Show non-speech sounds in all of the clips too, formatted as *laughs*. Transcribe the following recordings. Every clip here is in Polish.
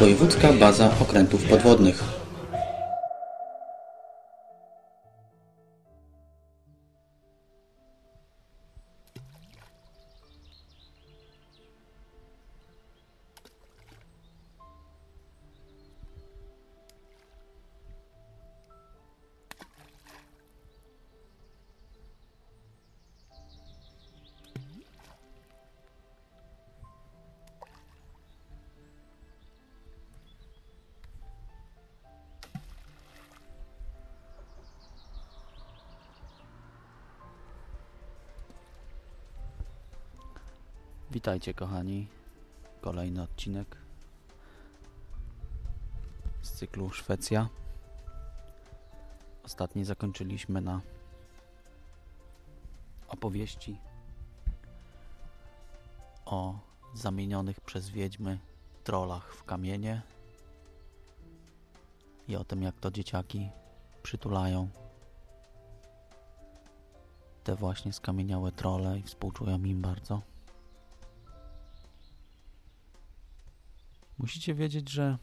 Wojewódzka Baza Okrętów Podwodnych. Witajcie kochani. Kolejny odcinek z cyklu Szwecja. Ostatni zakończyliśmy na opowieści o zamienionych przez wiedźmy trolach w kamienie i o tym jak to dzieciaki przytulają te właśnie skamieniałe trole i współczują im bardzo. Musicie wiedzieć, że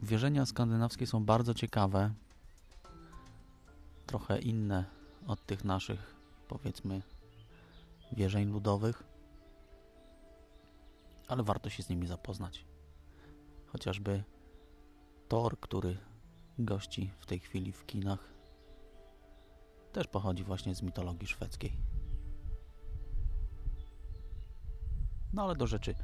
wierzenia skandynawskie są bardzo ciekawe, trochę inne od tych naszych, powiedzmy, wierzeń ludowych, ale warto się z nimi zapoznać. Chociażby Thor, który gości w tej chwili w kinach, też pochodzi właśnie z mitologii szwedzkiej. No ale do rzeczy.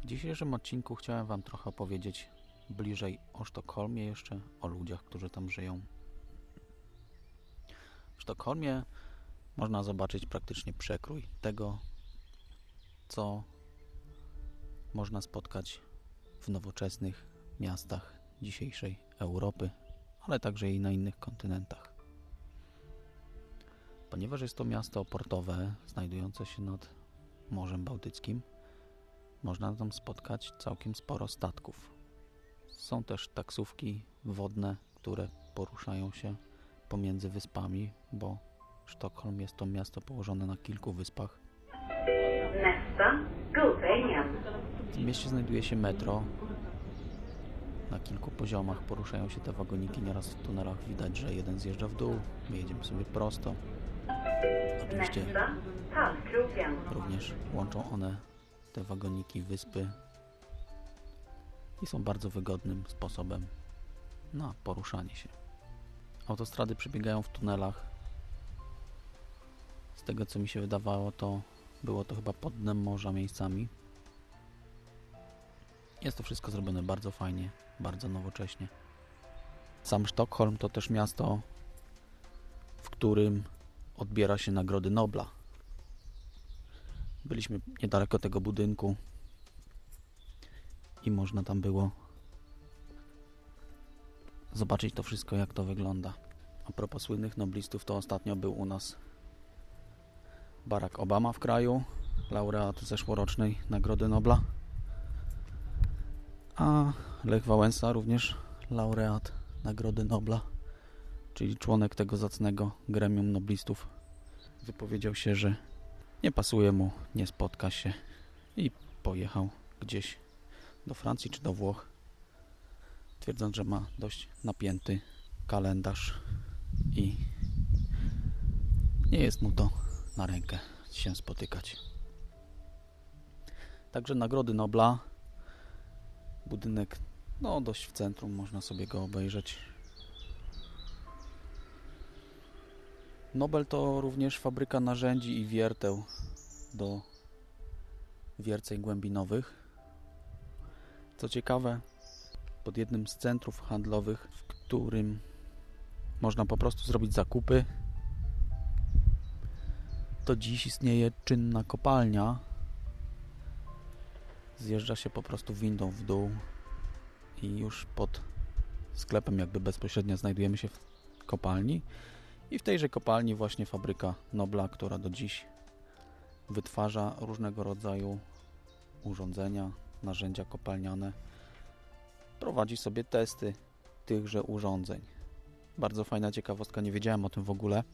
W dzisiejszym odcinku chciałem Wam trochę opowiedzieć bliżej o Sztokholmie jeszcze, o ludziach, którzy tam żyją. W Sztokholmie można zobaczyć praktycznie przekrój tego, co można spotkać w nowoczesnych miastach dzisiejszej Europy, ale także i na innych kontynentach. Ponieważ jest to miasto portowe, znajdujące się nad Morzem Bałtyckim, można tam spotkać całkiem sporo statków. Są też taksówki wodne, które poruszają się pomiędzy wyspami, bo Sztokholm jest to miasto położone na kilku wyspach. W tym mieście znajduje się metro. Na kilku poziomach poruszają się te wagoniki. Nieraz w tunelach widać, że jeden zjeżdża w dół, my jedziemy sobie prosto. Oczywiście również łączą one te wagoniki wyspy i są bardzo wygodnym sposobem na poruszanie się. Autostrady przebiegają w tunelach. Z tego co mi się wydawało, to było to chyba pod dnem morza miejscami. Jest to wszystko zrobione bardzo fajnie, bardzo nowocześnie. Sam Sztokholm to też miasto, w którym odbiera się nagrody Nobla Byliśmy niedaleko tego budynku. I można tam było zobaczyć to wszystko, jak to wygląda. A propos słynnych noblistów, to ostatnio był u nas Barack Obama w kraju, laureat zeszłorocznej Nagrody Nobla, a Lech Wałęsa również laureat Nagrody Nobla, czyli członek tego zacnego gremium noblistów, wypowiedział się, że nie pasuje mu, nie spotka się i pojechał gdzieś do Francji czy do Włoch, twierdząc, że ma dość napięty kalendarz i nie jest mu to na rękę się spotykać. Także Nagrody Nobla, budynek no dość w centrum, można sobie go obejrzeć. Nobel to również fabryka narzędzi i wierteł do wierceń głębinowych. Co ciekawe, pod jednym z centrów handlowych, w którym można po prostu zrobić zakupy, to dziś istnieje czynna kopalnia. Zjeżdża się po prostu windą w dół i już pod sklepem jakby bezpośrednio znajdujemy się w kopalni i w tejże kopalni właśnie fabryka Nobla, która do dziś wytwarza różnego rodzaju urządzenia, narzędzia kopalniane, prowadzi sobie testy tychże urządzeń. Bardzo fajna ciekawostka, nie wiedziałem o tym w ogóle.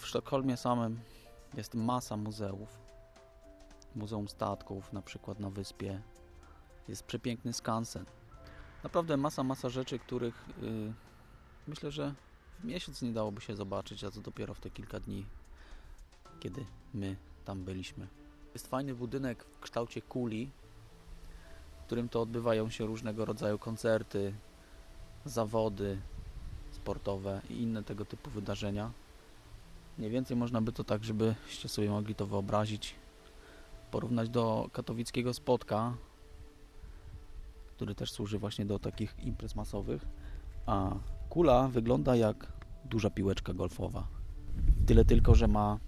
W Sztokholmie samym jest masa muzeów. Muzeum Statków na przykład na wyspie. Jest przepiękny skansen. Naprawdę masa, masa rzeczy, których yy, myślę, że miesiąc nie dałoby się zobaczyć, a co dopiero w te kilka dni, kiedy my tam byliśmy. Jest fajny budynek w kształcie kuli, w którym to odbywają się różnego rodzaju koncerty, zawody sportowe i inne tego typu wydarzenia. Mniej więcej można by to tak, żebyście sobie mogli to wyobrazić, porównać do katowickiego spotka, który też służy właśnie do takich imprez masowych, a kula wygląda jak duża piłeczka golfowa. Tyle tylko, że ma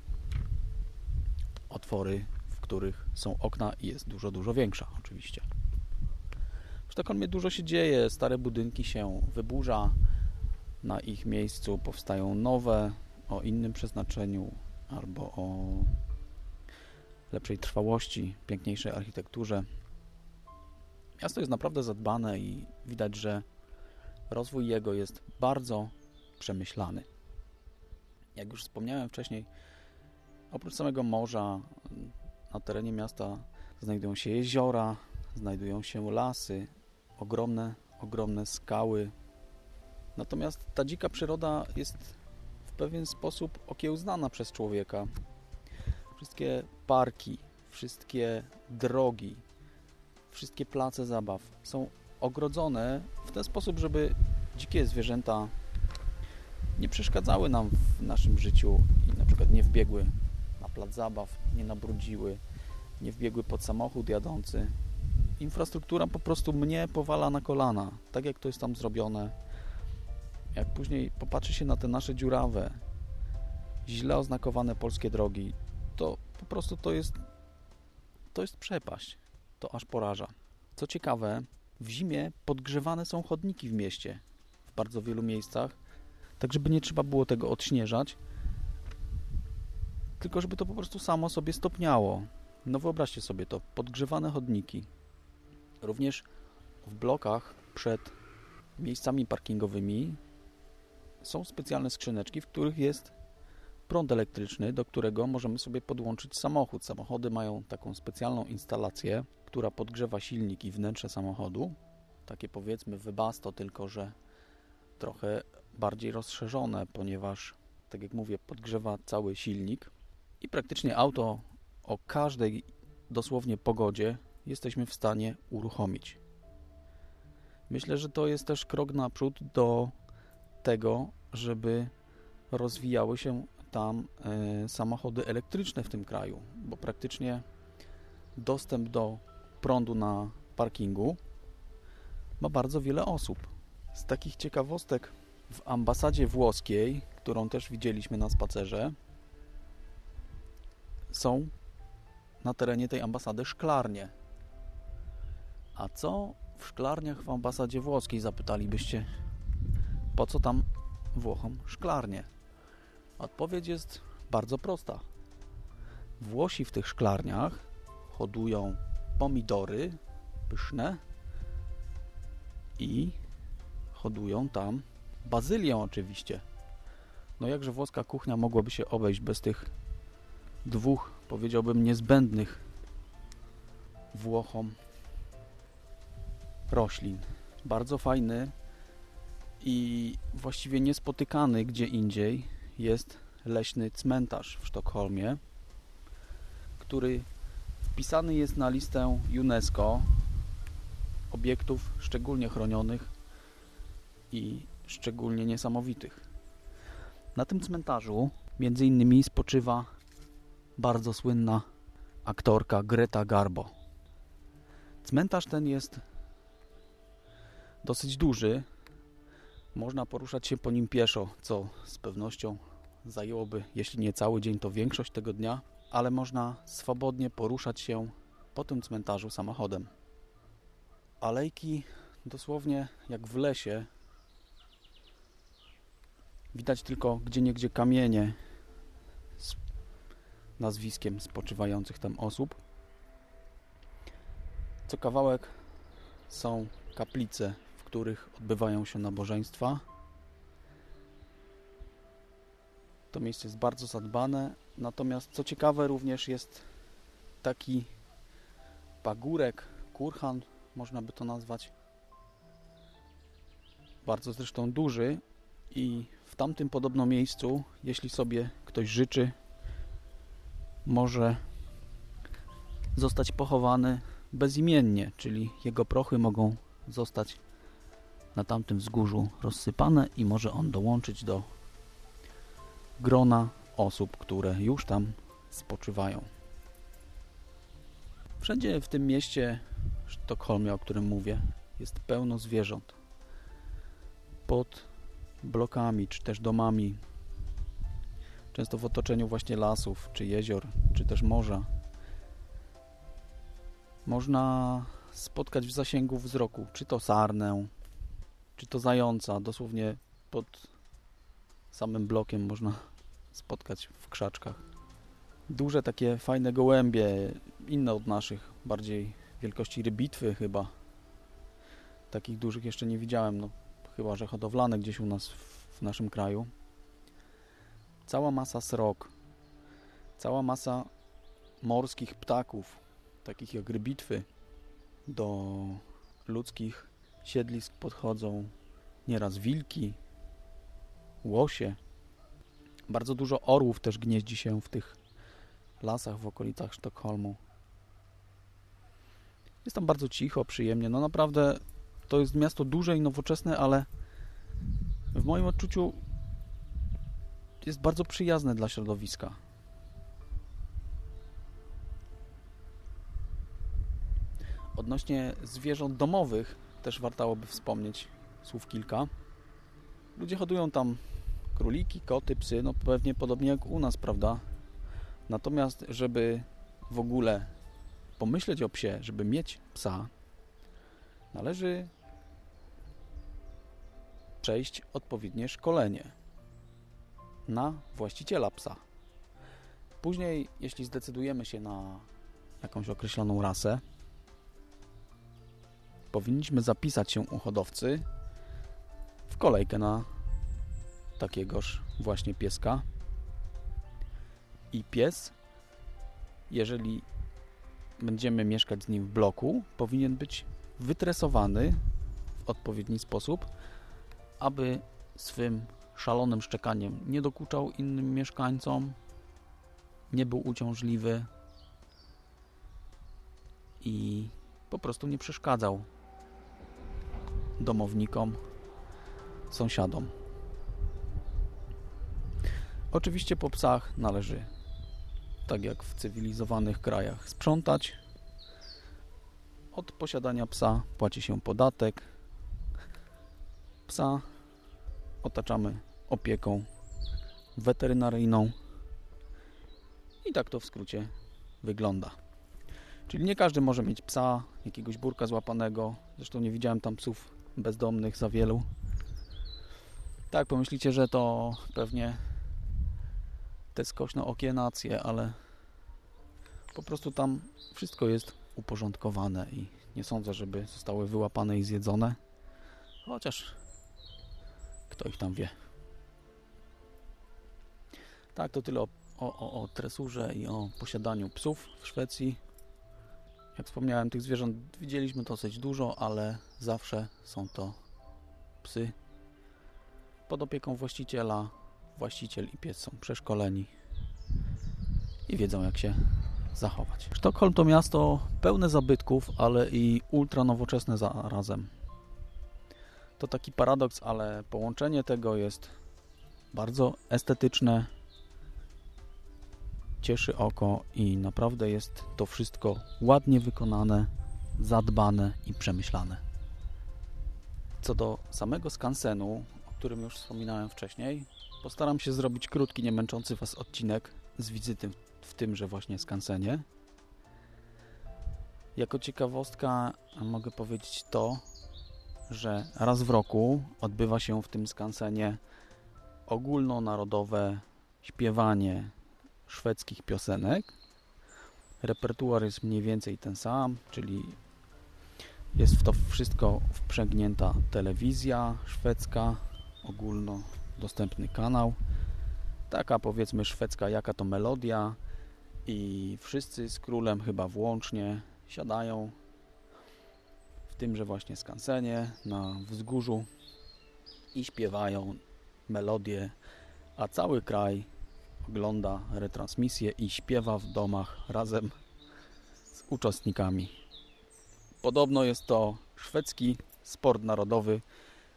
otwory, w których są okna i jest dużo, dużo większa oczywiście. W Sztokholmie dużo się dzieje, stare budynki się wyburza, na ich miejscu powstają nowe o innym przeznaczeniu albo o lepszej trwałości, piękniejszej architekturze. Miasto jest naprawdę zadbane i widać, że rozwój jego jest bardzo przemyślany. Jak już wspomniałem wcześniej, oprócz samego morza na terenie miasta znajdują się jeziora, znajdują się lasy, ogromne, ogromne skały. Natomiast ta dzika przyroda jest w pewien sposób okiełznana przez człowieka. Wszystkie parki, wszystkie drogi, wszystkie place zabaw są ogrodzone w ten sposób, żeby dzikie zwierzęta nie przeszkadzały nam w naszym życiu i na przykład nie wbiegły na plac zabaw, nie nabrudziły, nie wbiegły pod samochód jadący. Infrastruktura po prostu mnie powala na kolana, tak jak to jest tam zrobione. Jak później popatrzy się na te nasze dziurawe, źle oznakowane polskie drogi, to po prostu to jest to jest przepaść. To aż poraża. Co ciekawe, w zimie podgrzewane są chodniki w mieście w bardzo wielu miejscach, tak żeby nie trzeba było tego odśnieżać, tylko żeby to po prostu samo sobie stopniało. No wyobraźcie sobie to, podgrzewane chodniki. Również w blokach przed miejscami parkingowymi są specjalne skrzyneczki, w których jest prąd elektryczny, do którego możemy sobie podłączyć samochód. Samochody mają taką specjalną instalację, która podgrzewa silnik i wnętrze samochodu. Takie powiedzmy wybasto, tylko że trochę bardziej rozszerzone, ponieważ, tak jak mówię, podgrzewa cały silnik i praktycznie auto o każdej dosłownie pogodzie jesteśmy w stanie uruchomić. Myślę, że to jest też krok naprzód do tego, żeby rozwijały się tam e, samochody elektryczne w tym kraju, bo praktycznie dostęp do prądu na parkingu ma bardzo wiele osób. Z takich ciekawostek w ambasadzie włoskiej, którą też widzieliśmy na spacerze, są na terenie tej ambasady szklarnie. A co w szklarniach w ambasadzie włoskiej, zapytalibyście, po co tam Włochom szklarnie? Odpowiedź jest bardzo prosta. Włosi w tych szklarniach hodują pomidory pyszne i hodują tam bazylię oczywiście. No jakże włoska kuchnia mogłaby się obejść bez tych dwóch, powiedziałbym, niezbędnych Włochom roślin. Bardzo fajny i właściwie niespotykany gdzie indziej jest leśny cmentarz w Sztokholmie, który wpisany jest na listę UNESCO obiektów szczególnie chronionych i szczególnie niesamowitych. Na tym cmentarzu między innymi spoczywa bardzo słynna aktorka Greta Garbo. Cmentarz ten jest dosyć duży. Można poruszać się po nim pieszo, co z pewnością zajęłoby, jeśli nie cały dzień, to większość tego dnia, ale można swobodnie poruszać się po tym cmentarzu samochodem. Alejki dosłownie jak w lesie. Widać tylko gdzieniegdzie kamienie z nazwiskiem spoczywających tam osób. Co kawałek są kaplice, w których odbywają się nabożeństwa. To miejsce jest bardzo zadbane, natomiast co ciekawe również jest taki pagórek, kurhan można by to nazwać. Bardzo zresztą duży i w tamtym podobno miejscu, jeśli sobie ktoś życzy, może zostać pochowany bezimiennie, czyli jego prochy mogą zostać na tamtym wzgórzu rozsypane i może on dołączyć do grona osób, które już tam spoczywają. Wszędzie w tym mieście Sztokholmie, o którym mówię, jest pełno zwierząt. Pod blokami, czy też domami, często w otoczeniu właśnie lasów, czy jezior, czy też morza, można spotkać w zasięgu wzroku, czy to sarnę, czy to zająca, dosłownie pod samym blokiem można spotkać w krzaczkach. Duże takie fajne gołębie, inne od naszych, bardziej wielkości rybitwy chyba. Takich dużych jeszcze nie widziałem, no chyba, że hodowlane gdzieś u nas w, naszym kraju. Cała masa srok, cała masa morskich ptaków, takich jak rybitwy, do ludzkich siedlisk podchodzą nieraz wilki, łosie. Bardzo dużo orłów też gnieździ się w tych lasach w okolicach Sztokholmu. Jest tam bardzo cicho, przyjemnie. No naprawdę to jest miasto duże i nowoczesne, ale w moim odczuciu jest bardzo przyjazne dla środowiska. Odnośnie zwierząt domowych też wartałoby wspomnieć słów kilka. Ludzie hodują tam króliki, koty, psy, no pewnie podobnie jak u nas, prawda? Natomiast, żeby w ogóle pomyśleć o psie, żeby mieć psa, należy przejść odpowiednie szkolenie na właściciela psa. Później, jeśli zdecydujemy się na jakąś określoną rasę, powinniśmy zapisać się u hodowcy w kolejkę na takiegoż właśnie pieska. I pies, jeżeli będziemy mieszkać z nim w bloku, powinien być wytresowany w odpowiedni sposób, aby swym szalonym szczekaniem nie dokuczał innym mieszkańcom, nie był uciążliwy i po prostu nie przeszkadzał domownikom, sąsiadom. Oczywiście po psach należy, tak jak w cywilizowanych krajach, sprzątać. Od posiadania psa płaci się podatek. Psa otaczamy opieką weterynaryjną. I tak to w skrócie wygląda. Czyli nie każdy może mieć psa, jakiegoś burka złapanego. Zresztą nie widziałem tam psów bezdomnych za wielu. Tak, pomyślicie, że to pewnie te skośne okienacje, ale po prostu tam wszystko jest uporządkowane i nie sądzę, żeby zostały wyłapane i zjedzone. Chociaż kto ich tam wie. Tak, to tyle o, o, o tresurze i o posiadaniu psów w Szwecji. Jak wspomniałem, tych zwierząt widzieliśmy dosyć dużo, ale zawsze są to psy pod opieką właściciela. Właściciel i pies są przeszkoleni i wiedzą jak się zachować. Sztokholm to miasto pełne zabytków, ale i ultra nowoczesne zarazem. To taki paradoks, ale połączenie tego jest bardzo estetyczne, cieszy oko i naprawdę jest to wszystko ładnie wykonane, zadbane i przemyślane. Co do samego skansenu, o którym już wspominałem wcześniej, postaram się zrobić krótki, nie męczący Was odcinek z wizyty w tymże właśnie skansenie. Jako ciekawostka mogę powiedzieć to, że raz w roku odbywa się w tym skansenie ogólnonarodowe śpiewanie szwedzkich piosenek. Repertuar jest mniej więcej ten sam, czyli jest w to wszystko wprzęgnięta telewizja szwedzka, ogólnodostępny kanał. Taka powiedzmy szwedzka jaka to melodia i wszyscy z królem chyba włącznie siadają tymże właśnie skansenie na wzgórzu i śpiewają melodie, a cały kraj ogląda retransmisję i śpiewa w domach razem z uczestnikami. Podobno jest to szwedzki sport narodowy,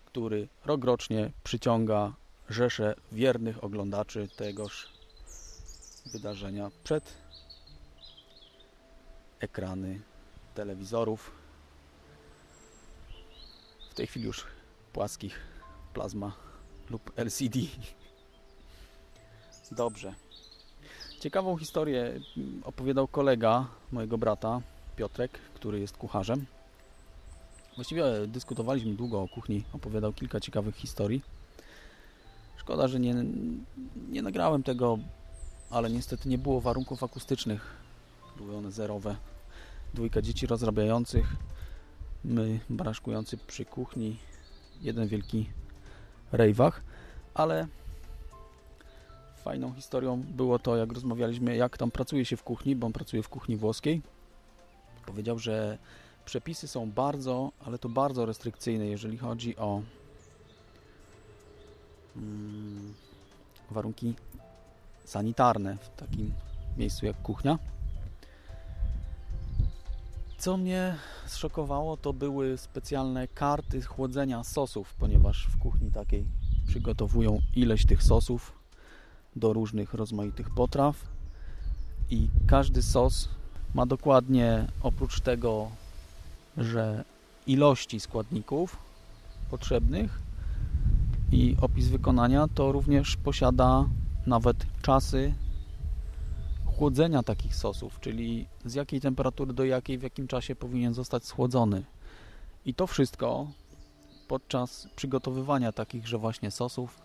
który rokrocznie przyciąga rzesze wiernych oglądaczy tegoż wydarzenia przed ekrany telewizorów. Tej chwili już płaskich plazma lub LCD. Dobrze. Ciekawą historię opowiadał kolega mojego brata, Piotrek, który jest kucharzem. Właściwie dyskutowaliśmy długo o kuchni, opowiadał kilka ciekawych historii. Szkoda, że nie, nie nagrałem tego, ale niestety nie było warunków akustycznych. Były one zerowe. Dwójka dzieci rozrabiających, my baraszkujący przy kuchni, jeden wielki rejwach, ale fajną historią było to, jak rozmawialiśmy, jak tam pracuje się w kuchni, bo on pracuje w kuchni włoskiej. Powiedział, że przepisy są bardzo, ale to bardzo restrykcyjne, jeżeli chodzi o mm, warunki sanitarne w takim miejscu jak kuchnia. Co mnie zszokowało, to były specjalne karty chłodzenia sosów, ponieważ w kuchni takiej przygotowują ileś tych sosów do różnych rozmaitych potraw. I każdy sos ma dokładnie oprócz tego, że ilości składników potrzebnych i opis wykonania, to również posiada nawet czasy chłodzenia takich sosów, czyli z jakiej temperatury do jakiej, w jakim czasie powinien zostać schłodzony. I to wszystko podczas przygotowywania takichże właśnie sosów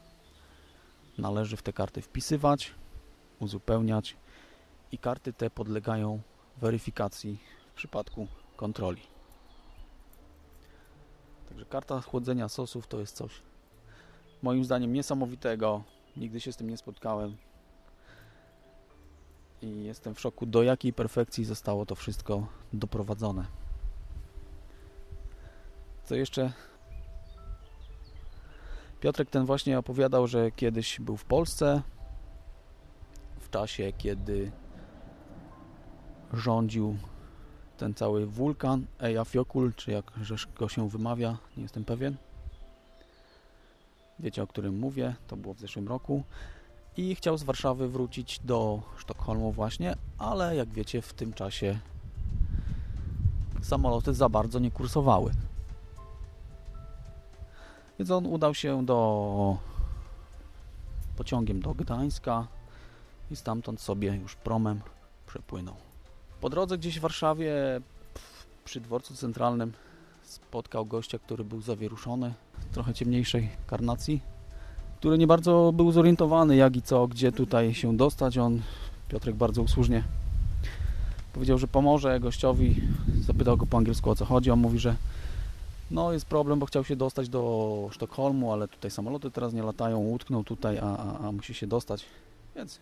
należy w te karty wpisywać, uzupełniać i karty te podlegają weryfikacji w przypadku kontroli. Także karta chłodzenia sosów to jest coś moim zdaniem niesamowitego. Nigdy się z tym nie spotkałem. I jestem w szoku, do jakiej perfekcji zostało to wszystko doprowadzone. Co jeszcze? Piotrek ten właśnie opowiadał, że kiedyś był w Polsce w czasie, kiedy rządził ten cały wulkan Eyjafjökull, czy jak go się wymawia, nie jestem pewien. Wiecie, o którym mówię, to było w zeszłym roku. I chciał z Warszawy wrócić do Sztokholmu właśnie, ale jak wiecie, w tym czasie samoloty za bardzo nie kursowały. Więc on udał się do pociągiem do Gdańska i stamtąd sobie już promem przepłynął. Po drodze gdzieś w Warszawie przy dworcu centralnym spotkał gościa, który był zawieruszony, trochę ciemniejszej karnacji, który nie bardzo był zorientowany jak i co, gdzie tutaj się dostać. On, Piotrek bardzo usłużnie powiedział, że pomoże gościowi, zapytał go po angielsku o co chodzi, on mówi, że no jest problem, bo chciał się dostać do Sztokholmu, ale tutaj samoloty teraz nie latają, utknął tutaj, a, a, a musi się dostać, więc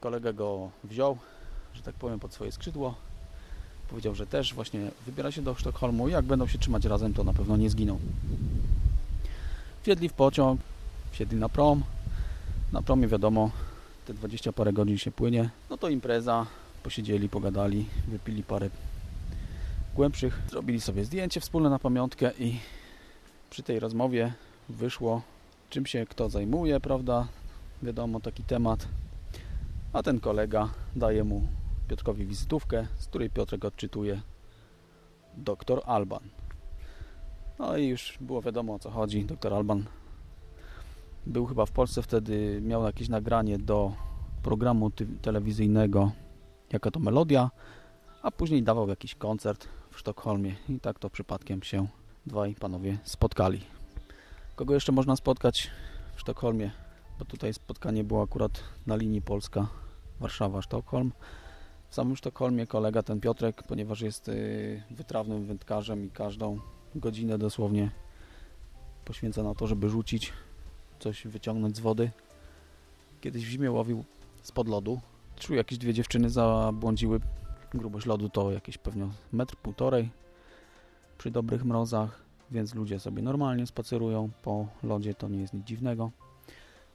kolega go wziął, że tak powiem, pod swoje skrzydło. Powiedział, że też właśnie wybiera się do Sztokholmu i jak będą się trzymać razem, to na pewno nie zginą. Wsiedli w pociąg, wsiedli na prom. Na promie wiadomo, te 20 parę godzin się płynie. No to impreza, posiedzieli, pogadali, wypili parę głębszych, zrobili sobie zdjęcie wspólne na pamiątkę i przy tej rozmowie wyszło, czym się kto zajmuje, prawda? Wiadomo, taki temat. A ten kolega daje mu Piotrkowi wizytówkę, z której Piotrek odczytuje doktor Alban. No i już było wiadomo o co chodzi. Doktor Alban był chyba w Polsce wtedy, miał jakieś nagranie do programu telewizyjnego Jaka to melodia, a później dawał jakiś koncert w Sztokholmie i tak to przypadkiem się dwaj panowie spotkali. Kogo jeszcze można spotkać w Sztokholmie? Bo tutaj spotkanie było akurat na linii Polska Warszawa-Sztokholm. W samym Sztokholmie kolega ten Piotrek, ponieważ jest y, wytrawnym wędkarzem i każdą godzinę dosłownie poświęca na to, żeby rzucić coś, wyciągnąć z wody. Kiedyś w zimie łowił spod lodu. Czuł jakieś dwie dziewczyny zabłądziły. Grubość lodu to jakieś pewnie metr, półtorej. przy dobrych mrozach, więc ludzie sobie normalnie spacerują po lodzie, to nie jest nic dziwnego.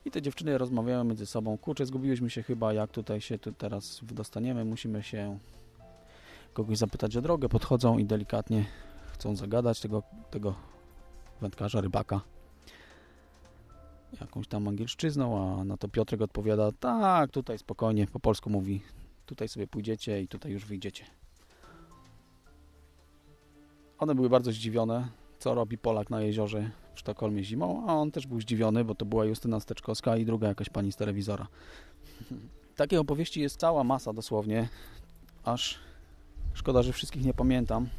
I te dziewczyny rozmawiają między sobą. Kurczę, zgubiłyśmy się chyba, jak tutaj się tu teraz wydostaniemy. Musimy się kogoś zapytać o drogę. Podchodzą i delikatnie chcą zagadać tego, tego wędkarza, rybaka jakąś tam angielszczyzną, a na to Piotrek odpowiada, tak, tutaj spokojnie, po polsku mówi, tutaj sobie pójdziecie i tutaj już wyjdziecie. One były bardzo zdziwione, co robi Polak na jeziorze w Sztokholmie zimą, a on też był zdziwiony, bo to była Justyna Steczkowska i druga jakaś pani z telewizora. *laughs* Takiej opowieści jest cała masa dosłownie, aż szkoda, że wszystkich nie pamiętam.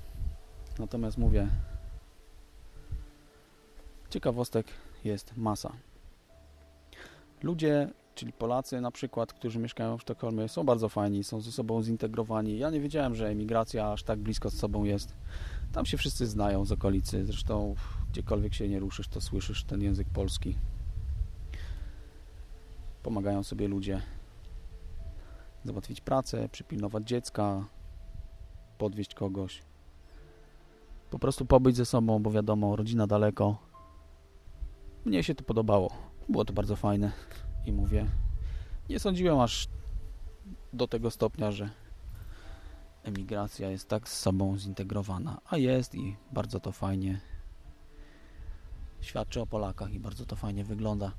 Natomiast mówię, ciekawostek jest masa. Ludzie, czyli Polacy na przykład, którzy mieszkają w Sztokholmie, są bardzo fajni, są ze sobą zintegrowani. Ja nie wiedziałem, że emigracja aż tak blisko z sobą jest. Tam się wszyscy znają z okolicy, zresztą gdziekolwiek się nie ruszysz, to słyszysz ten język polski. Pomagają sobie ludzie załatwić pracę, przypilnować dziecka, podwieźć kogoś. Po prostu pobyć ze sobą, bo wiadomo, rodzina daleko. Mnie się to podobało. Było to bardzo fajne i mówię, nie sądziłem aż do tego stopnia, że emigracja jest tak z sobą zintegrowana, a jest i bardzo to fajnie świadczy o Polakach i bardzo to fajnie wygląda.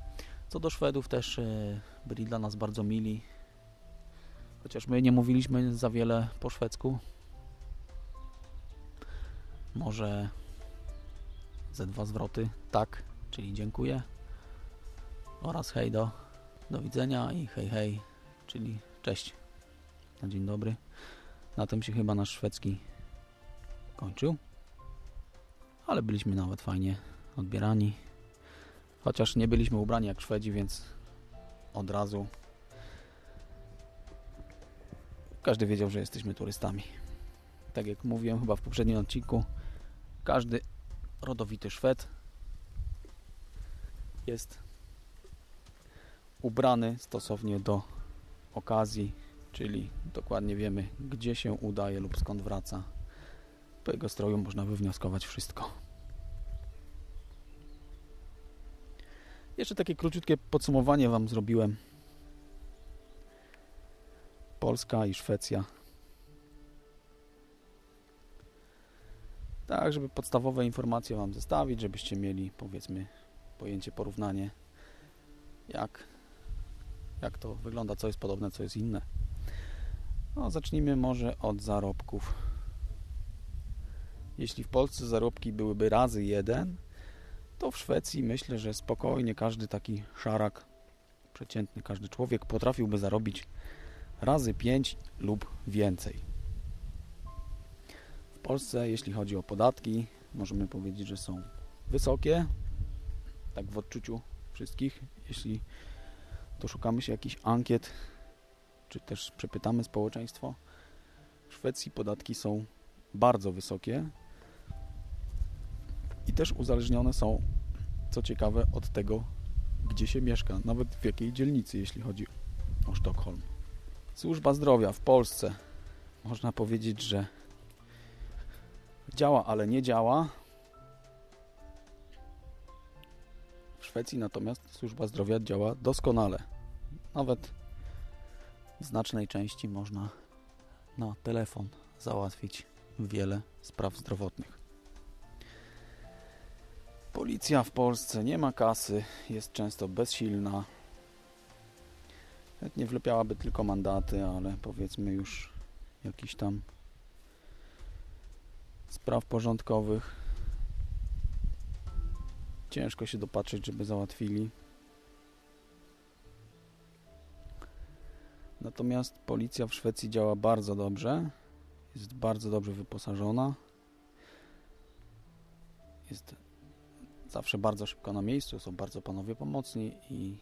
Co do Szwedów też e, byli dla nas bardzo mili, chociaż my nie mówiliśmy za wiele po szwedzku. Może ze dwa zwroty tak, czyli dziękuję oraz hej do, do widzenia i hej hej, czyli cześć na dzień dobry. Na tym się chyba nasz szwedzki kończył, ale byliśmy nawet fajnie odbierani, chociaż nie byliśmy ubrani jak Szwedzi, więc od razu każdy wiedział, że jesteśmy turystami. Tak jak mówiłem chyba w poprzednim odcinku, każdy rodowity Szwed jest ubrany stosownie do okazji, czyli dokładnie wiemy, gdzie się udaje lub skąd wraca. Po jego stroju można wywnioskować wszystko. Jeszcze takie króciutkie podsumowanie Wam zrobiłem. Polska i Szwecja. Tak, żeby podstawowe informacje Wam zestawić, żebyście mieli, powiedzmy, pojęcie, porównanie, jak jak to wygląda, co jest podobne, co jest inne. No, zacznijmy może od zarobków. Jeśli w Polsce zarobki byłyby razy jeden, to w Szwecji myślę, że spokojnie każdy taki szarak, przeciętny każdy człowiek potrafiłby zarobić razy pięć lub więcej. W Polsce, jeśli chodzi o podatki, możemy powiedzieć, że są wysokie, tak w odczuciu wszystkich. Jeśli doszukamy się jakichś ankiet, czy też przepytamy społeczeństwo. W Szwecji podatki są bardzo wysokie i też uzależnione są, co ciekawe, od tego, gdzie się mieszka, nawet w jakiej dzielnicy, jeśli chodzi o Sztokholm. Służba zdrowia w Polsce można powiedzieć, że działa, ale nie działa. W Szwecji natomiast służba zdrowia działa doskonale. Nawet w znacznej części można na telefon załatwić wiele spraw zdrowotnych. Policja w Polsce nie ma kasy, jest często bezsilna. Nie wlepiałaby tylko mandaty, ale powiedzmy już jakiś tam spraw porządkowych. Ciężko się dopatrzeć, żeby załatwili. Natomiast policja w Szwecji działa bardzo dobrze. Jest bardzo dobrze wyposażona. Jest zawsze bardzo szybko na miejscu, są bardzo panowie pomocni i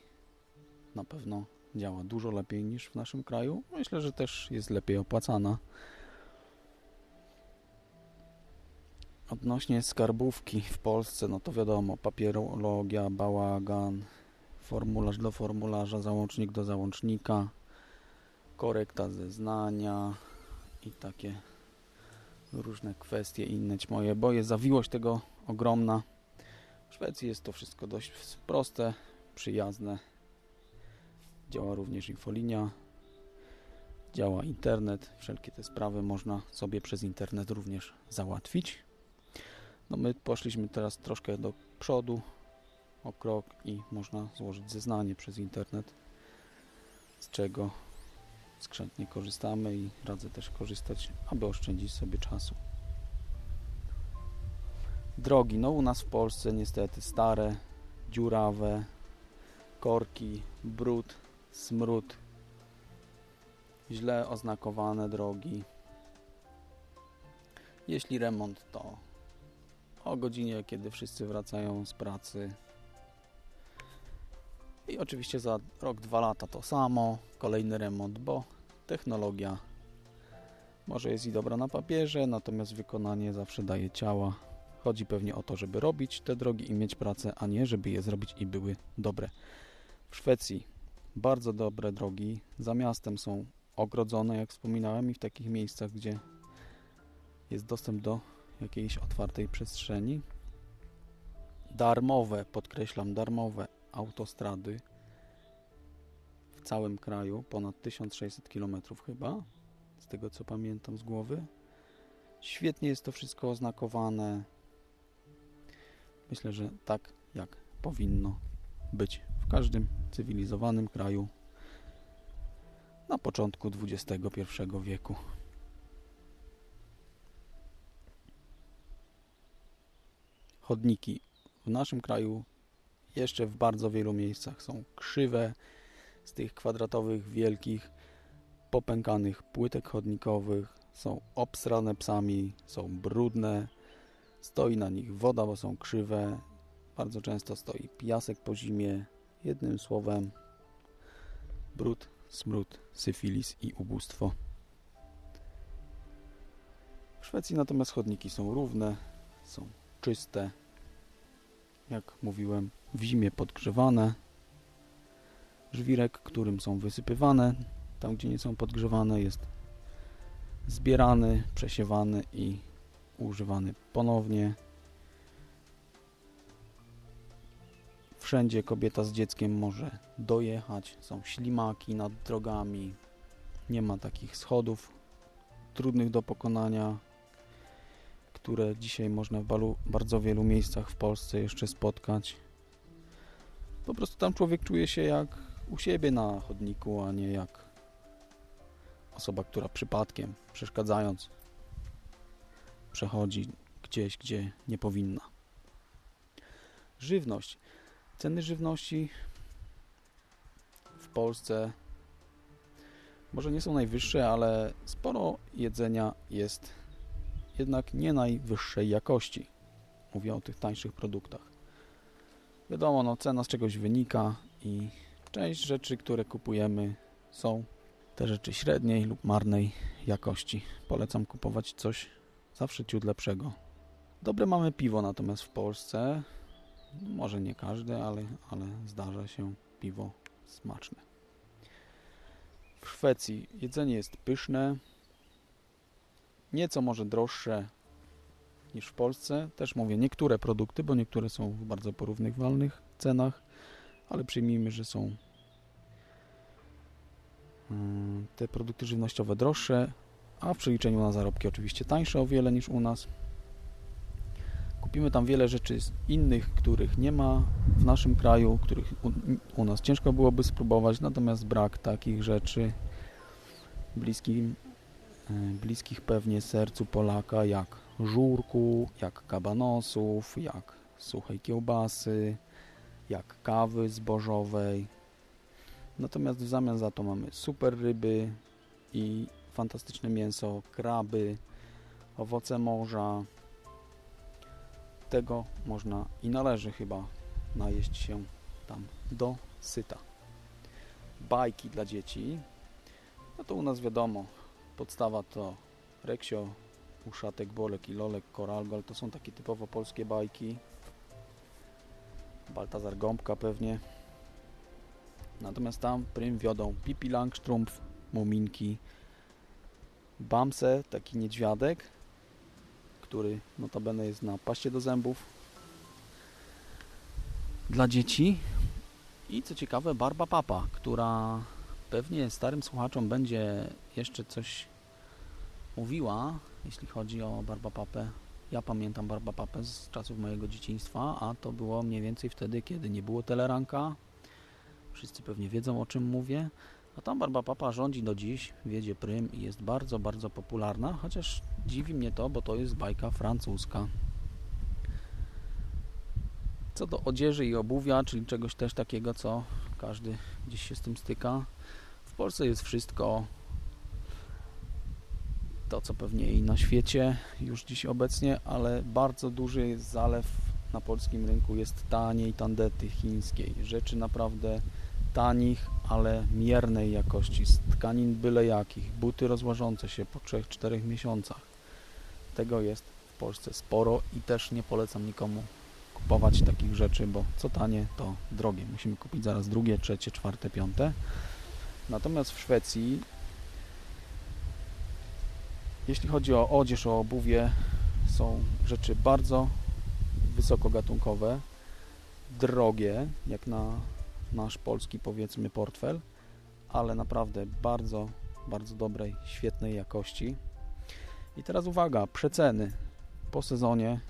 na pewno działa dużo lepiej niż w naszym kraju. Myślę, że też jest lepiej opłacana. Odnośnie skarbówki w Polsce, no to wiadomo, papierologia, bałagan, formularz do formularza, załącznik do załącznika, korekta zeznania i takie różne kwestie inne moje, bo jest zawiłość tego ogromna. W Szwecji jest to wszystko dość proste, przyjazne. Działa również infolinia, działa internet. Wszelkie te sprawy można sobie przez internet również załatwić. No my poszliśmy teraz troszkę do przodu o krok i można złożyć zeznanie przez internet, z czego skrzętnie korzystamy i radzę też korzystać, aby oszczędzić sobie czasu. Drogi, no u nas w Polsce niestety stare, dziurawe, korki, brud, smród, źle oznakowane drogi. Jeśli remont, to o godzinie, kiedy wszyscy wracają z pracy. I oczywiście za rok, dwa lata to samo, kolejny remont, bo technologia może jest i dobra na papierze, natomiast wykonanie zawsze daje ciała. Chodzi pewnie o to, żeby robić te drogi i mieć pracę, a nie żeby je zrobić i były dobre. W Szwecji bardzo dobre drogi, za miastem są ogrodzone, jak wspominałem, i w takich miejscach, gdzie jest dostęp do jakiejś otwartej przestrzeni. Darmowe, podkreślam, darmowe autostrady w całym kraju, ponad 1600 km chyba, z tego co pamiętam z głowy. Świetnie jest to wszystko oznakowane. Myślę, że tak jak powinno być w każdym cywilizowanym kraju na początku XXI wieku. Chodniki w naszym kraju jeszcze w bardzo wielu miejscach są krzywe z tych kwadratowych, wielkich, popękanych płytek chodnikowych. Są obsrane psami, są brudne, stoi na nich woda, bo są krzywe. Bardzo często stoi piasek po zimie. Jednym słowem brud, smród, syfilis i ubóstwo. W Szwecji natomiast chodniki są równe, są czyste, jak mówiłem, w zimie podgrzewane, żwirek, którym są wysypywane, tam gdzie nie są podgrzewane jest zbierany, przesiewany i używany ponownie. Wszędzie kobieta z dzieckiem może dojechać, są ślimaki nad drogami, nie ma takich schodów trudnych do pokonania, które dzisiaj można w bardzo wielu miejscach w Polsce jeszcze spotkać. Po prostu tam człowiek czuje się jak u siebie na chodniku, a nie jak osoba, która przypadkiem, przeszkadzając, przechodzi gdzieś, gdzie nie powinna. Żywność. Ceny żywności w Polsce może nie są najwyższe, ale sporo jedzenia jest jednak nie najwyższej jakości. Mówię o tych tańszych produktach. Wiadomo, no, cena z czegoś wynika i część rzeczy, które kupujemy są te rzeczy średniej lub marnej jakości. Polecam kupować coś zawsze ciut lepszego. Dobre mamy piwo natomiast w Polsce. Może nie każde, ale, ale zdarza się piwo smaczne. W Szwecji jedzenie jest pyszne, nieco może droższe niż w Polsce. Też mówię niektóre produkty, bo niektóre są w bardzo porównywalnych cenach, ale przyjmijmy, że są mm, te produkty żywnościowe droższe, a w przeliczeniu na zarobki oczywiście tańsze o wiele niż u nas. Kupimy tam wiele rzeczy innych, których nie ma w naszym kraju, których u, nas ciężko byłoby spróbować, natomiast brak takich rzeczy bliskim E, bliskich pewnie sercu Polaka, jak żurku, jak kabanosów, jak suchej kiełbasy, jak kawy zbożowej. Natomiast w zamian za to mamy super ryby i fantastyczne mięso, kraby, owoce morza. Tego można i należy chyba najeść się tam do syta. Bajki dla dzieci. No to u nas wiadomo, Podstawa to Reksio, Uszatek, Bolek i Lolek, Koralgal. To są takie typowo polskie bajki. Baltazar Gąbka pewnie. Natomiast tam prym wiodą Pipi Langstrumpf, Muminki, Bamse, taki niedźwiadek który notabene jest na paście do zębów dla dzieci. I co ciekawe, Barba Papa, która pewnie starym słuchaczom będzie jeszcze coś mówiła, jeśli chodzi o Barba Papę. Ja pamiętam Barba Papę z czasów mojego dzieciństwa, a to było mniej więcej wtedy, kiedy nie było teleranka. Wszyscy pewnie wiedzą, o czym mówię. A tam Barba Papa rządzi do dziś, wiedzie prym i jest bardzo, bardzo popularna, chociaż dziwi mnie to, bo to jest bajka francuska. Co do odzieży i obuwia, czyli czegoś też takiego, co każdy gdzieś się z tym styka, w Polsce jest wszystko to, co pewnie i na świecie już dziś obecnie, ale bardzo duży zalew na polskim rynku jest taniej tandety chińskiej. Rzeczy naprawdę tanich, ale miernej jakości, z tkanin byle jakich, buty rozłażące się po 3-4 miesiącach. Tego jest w Polsce sporo i też nie polecam nikomu kupować takich rzeczy, bo co tanie, to drogie. Musimy kupić zaraz drugie, trzecie, czwarte, piąte. Natomiast w Szwecji, jeśli chodzi o odzież, o obuwie, są rzeczy bardzo wysokogatunkowe, drogie, jak na nasz polski, powiedzmy, portfel, ale naprawdę bardzo, bardzo dobrej, świetnej jakości. I teraz uwaga, przeceny po sezonie.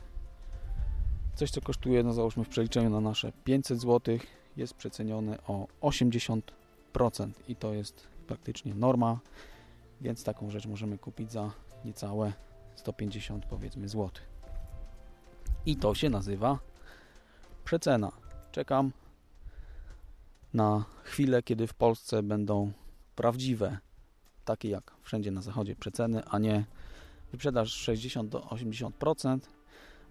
Coś, co kosztuje, no załóżmy w przeliczeniu na nasze 500 zł, jest przecenione o 80% i to jest praktycznie norma, więc taką rzecz możemy kupić za niecałe 150 powiedzmy zł. I to się nazywa przecena. Czekam na chwilę, kiedy w Polsce będą prawdziwe, takie jak wszędzie na zachodzie przeceny, a nie wyprzedaż 60 do 80%,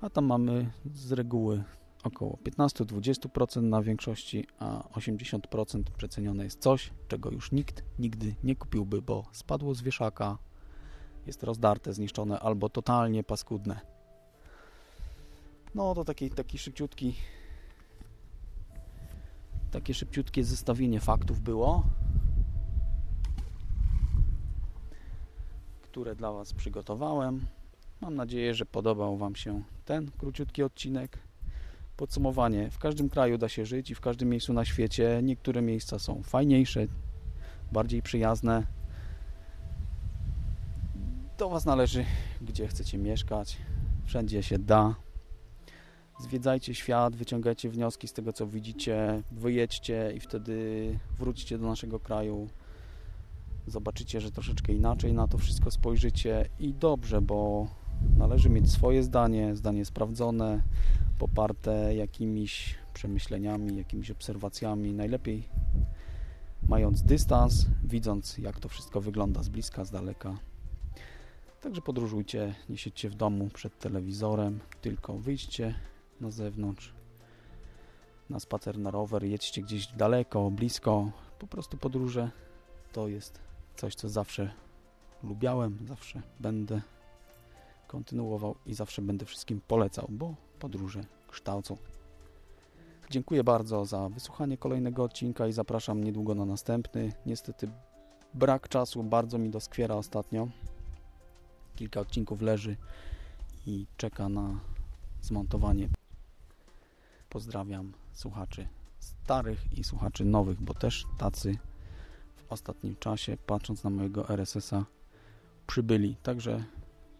a tam mamy z reguły około 15-20% na większości, a 80% przecenione jest coś, czego już nikt nigdy nie kupiłby, bo spadło z wieszaka, jest rozdarte, zniszczone albo totalnie paskudne. No to taki, taki szybciutki takie szybciutkie zestawienie faktów było, które dla Was przygotowałem. Mam nadzieję, że podobał Wam się ten króciutki odcinek. Podsumowanie. W każdym kraju da się żyć i w każdym miejscu na świecie. Niektóre miejsca są fajniejsze, bardziej przyjazne. Do Was należy, gdzie chcecie mieszkać. Wszędzie się da zwiedzajcie świat, wyciągajcie wnioski z tego, co widzicie, wyjedźcie i wtedy wróćcie do naszego kraju. Zobaczycie, że troszeczkę inaczej na to wszystko spojrzycie i dobrze, bo należy mieć swoje zdanie, zdanie sprawdzone, poparte jakimiś przemyśleniami, jakimiś obserwacjami. Najlepiej mając dystans, widząc jak to wszystko wygląda z bliska, z daleka. Także podróżujcie, nie siedźcie w domu przed telewizorem, tylko wyjdźcie na zewnątrz, na spacer, na rower, jedźcie gdzieś daleko, blisko. Po prostu podróże to jest coś, co zawsze lubiałem, zawsze będę kontynuował i zawsze będę wszystkim polecał, bo podróże kształcą. Dziękuję bardzo za wysłuchanie kolejnego odcinka i zapraszam niedługo na następny. Niestety brak czasu bardzo mi doskwiera ostatnio. Kilka odcinków leży i czeka na zmontowanie Pozdrawiam słuchaczy starych i słuchaczy nowych, bo też tacy w ostatnim czasie, patrząc na mojego RSS-a, przybyli. Także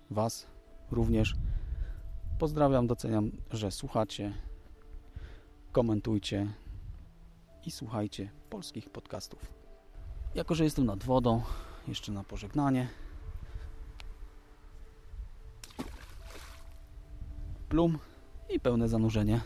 Was również pozdrawiam, doceniam, że słuchacie, komentujcie i słuchajcie polskich podcastów. Jako, że jestem nad wodą, jeszcze na pożegnanie. Plum i pełne zanurzenie.